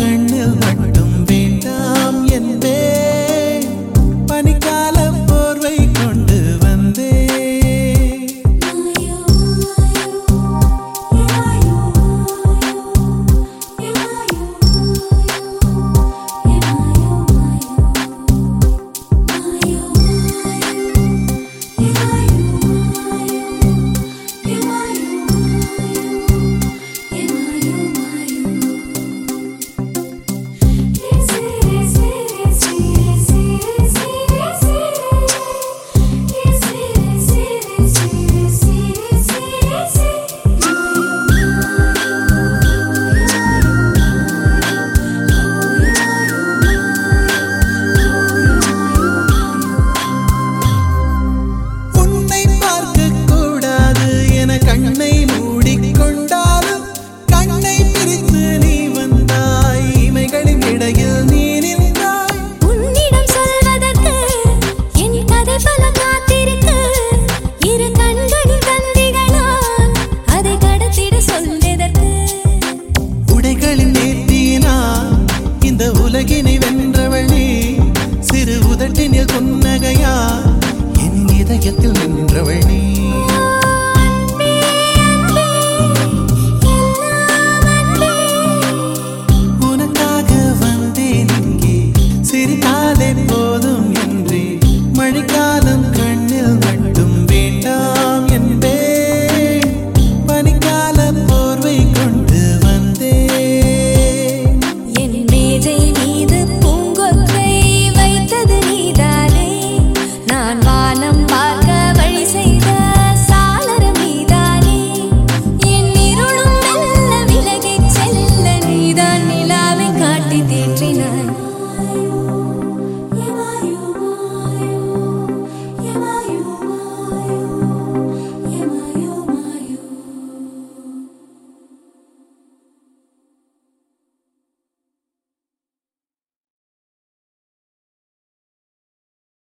kindly light. beginning.